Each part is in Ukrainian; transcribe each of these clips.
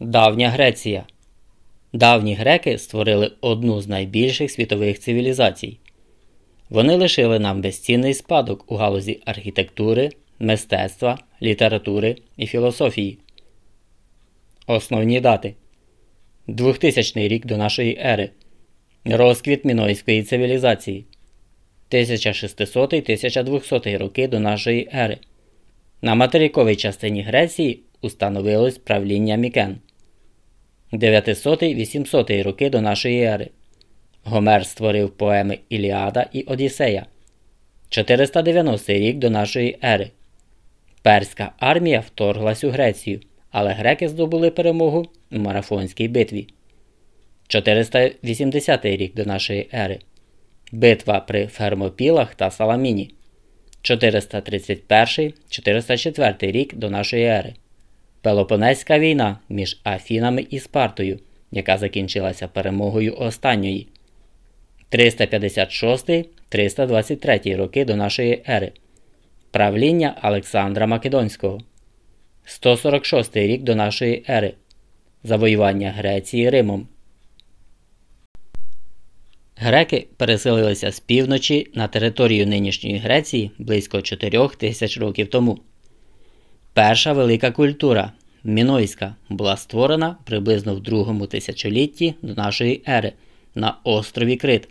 Давня Греція. Давні греки створили одну з найбільших світових цивілізацій. Вони лишили нам безцінний спадок у галузі архітектури, мистецтва, літератури і філософії. Основні дати 2000 рік до нашої ери. Розквіт Мінойської цивілізації 1600-1200 роки до нашої ери. На материковій частині Греції установилось правління Мікен. 900-800 роки до нашої ери. Гомер створив поеми Іліада і Одіссея. 490 рік до нашої ери. Перська армія вторглась у Грецію, але греки здобули перемогу у марафонській битві. 480 рік до нашої ери. Битва при Фермопілах та Саламіні. 431-404 рік до нашої ери. Пелопонезька війна між Афінами і Спартою, яка закінчилася перемогою останньої. 356-323 роки до нашої ери. Правління Олександра Македонського. 146 рік до нашої ери. Завоювання Греції Римом. Греки переселилися з півночі на територію нинішньої Греції близько 4 тисяч років тому. Перша велика культура Мінойська була створена приблизно в другому тисячолітті до нашої ери на острові Крит.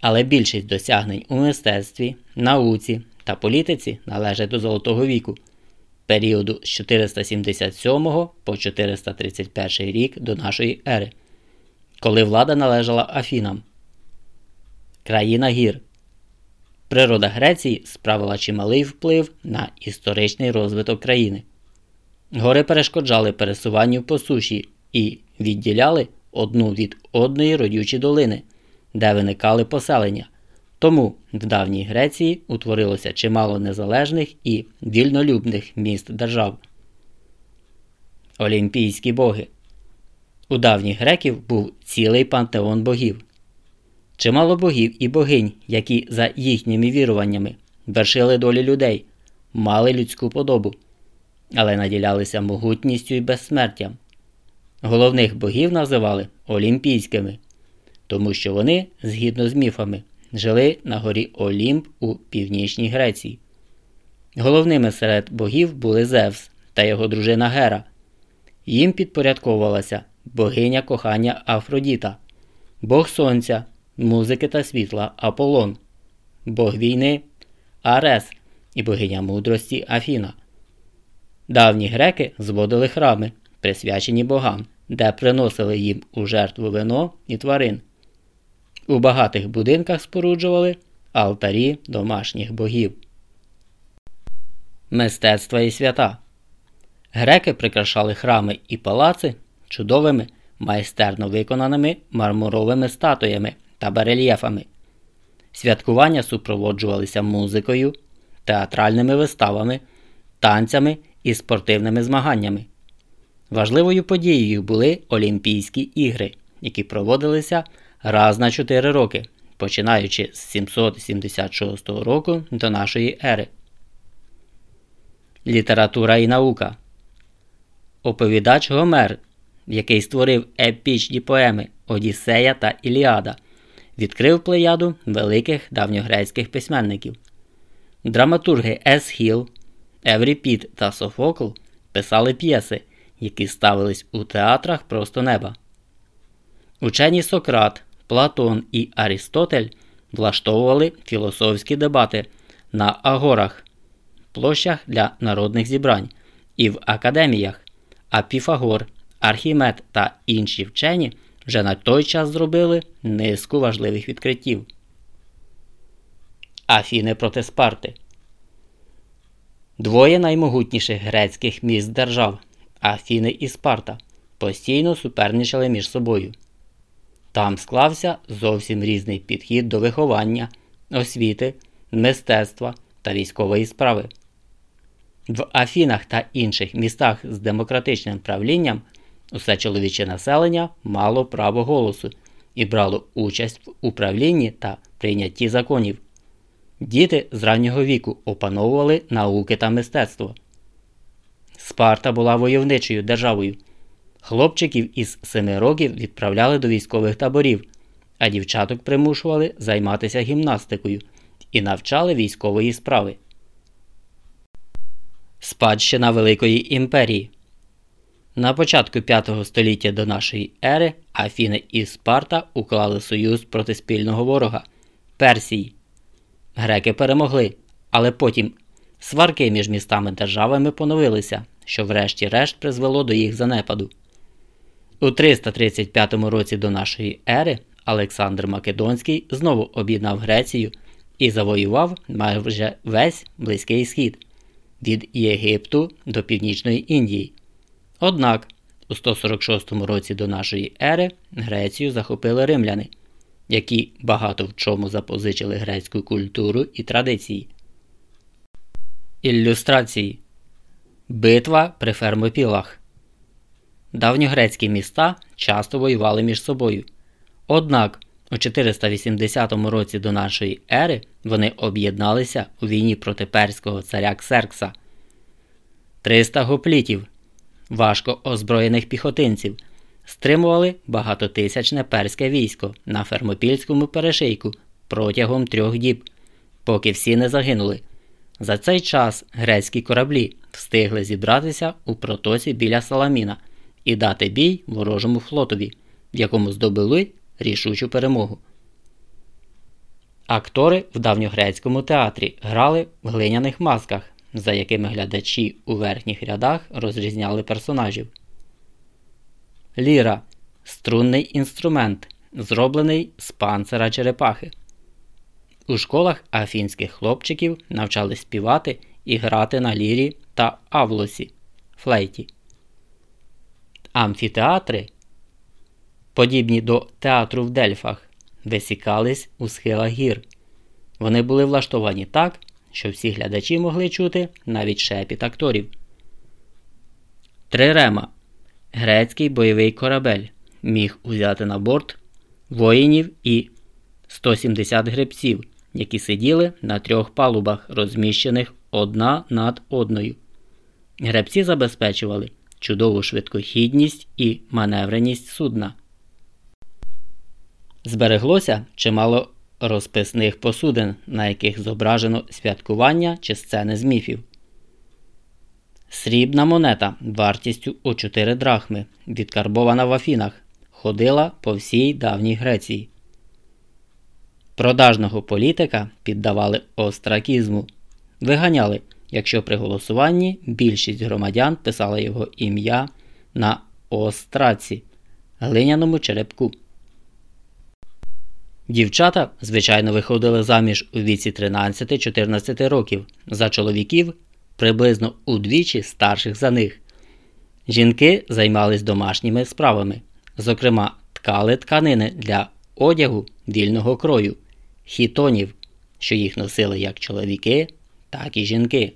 Але більшість досягнень у мистецтві, науці та політиці належать до Золотого віку періоду з 477 по 431 рік до нашої ери, коли влада належала Афінам. Країна гір. Природа Греції справила чималий вплив на історичний розвиток країни. Гори перешкоджали пересуванню по суші і відділяли одну від одної родючі долини, де виникали поселення. Тому в давній Греції утворилося чимало незалежних і вільнолюбних міст держав. Олімпійські боги. У давніх греків був цілий пантеон богів. Чимало богів і богинь, які за їхніми віруваннями вершили долі людей, мали людську подобу, але наділялися могутністю і безсмертям. Головних богів називали олімпійськими, тому що вони, згідно з міфами, жили на горі Олімп у північній Греції. Головними серед богів були Зевс та його дружина Гера. Їм підпорядковувалася богиня кохання Афродіта, Бог Сонця музики та світла Аполлон, Бог війни Арес і богиня мудрості Афіна. Давні греки зводили храми, присвячені богам, де приносили їм у жертву вино і тварин. У багатих будинках споруджували алтарі домашніх богів. Мистецтва і свята. Греки прикрашали храми і палаци чудовими майстерно виконаними мармуровими статуями та барельєфами. Святкування супроводжувалися музикою, театральними виставами, танцями і спортивними змаганнями. Важливою подією були Олімпійські ігри, які проводилися раз на 4 роки, починаючи з 776 року до нашої ери. Література і наука. Оповідач Гомер, який створив епічні поеми Одіссея та Іліада відкрив плеяду великих давньогрецьких письменників. Драматурги Есхіл, Евріпід та Софокл писали п'єси, які ставились у театрах просто неба. Учені Сократ, Платон і Арістотель влаштовували філософські дебати на агорах, площах для народних зібрань і в академіях, а Піфагор, Архімед та інші вчені вже на той час зробили низку важливих відкриттів. Афіни проти Спарти. Двоє наймогутніших грецьких міст держав Афіни і Спарта постійно суперничали між собою. Там склався зовсім різний підхід до виховання, освіти, мистецтва та військової справи. В Афінах та інших містах з демократичним правлінням Усе чоловіче населення мало право голосу і брало участь в управлінні та прийнятті законів. Діти з раннього віку опановували науки та мистецтво. Спарта була войовничою державою. Хлопчиків із 7 років відправляли до військових таборів, а дівчаток примушували займатися гімнастикою і навчали військової справи. Спадщина Великої імперії на початку 5 століття до нашої ери Афіни і Спарта уклали союз проти спільного ворога Персії. Греки перемогли, але потім сварки між містами державами поновилися, що врешті-решт призвело до їх занепаду. У 335 році до нашої ери Олександр Македонський знову об'єднав Грецію і завоював майже весь Близький Схід від Єгипту до Північної Індії. Однак у 146 році до нашої ери Грецію захопили римляни, які багато в чому запозичили грецьку культуру і традиції. Ілюстрації Битва при Фермопілах Давньогрецькі міста часто воювали між собою. Однак у 480 році до нашої ери вони об'єдналися у війні проти перського царя Ксеркса. 300 гоплітів важко озброєних піхотинців стримували багатотисячне перське військо на Фермопільському перешийку протягом трьох діб, поки всі не загинули. За цей час грецькі кораблі встигли зібратися у протоці біля Саламіна і дати бій ворожому флотові, в якому здобули рішучу перемогу. Актори в давньогрецькому театрі грали в глиняних масках, за якими глядачі у верхніх рядах розрізняли персонажів. Ліра струнний інструмент, зроблений з панцира черепахи. У школах афінських хлопчиків навчали співати і грати на лірі та авлосі флейті. Амфітеатри, подібні до театру в Дельфах, висікались у схилах гір. Вони були влаштовані так, що всі глядачі могли чути навіть шепіт акторів. Трирема грецький бойовий корабель міг узяти на борт воїнів і 170 гребців, які сиділи на трьох палубах, розміщених одна над одною. Гребці забезпечували чудову швидкохідність і маневреність судна. Збереглося чимало розписних посудин, на яких зображено святкування чи сцени з міфів. Срібна монета вартістю у 4 драхми, відкарбована в Афінах, ходила по всій давній Греції. Продажного політика піддавали остракізму, виганяли, якщо при голосуванні більшість громадян писала його ім'я на остраці глиняному черепку. Дівчата, звичайно, виходили заміж у віці 13-14 років за чоловіків приблизно удвічі старших за них. Жінки займались домашніми справами, зокрема, ткали тканини для одягу вільного крою, хітонів, що їх носили як чоловіки, так і жінки.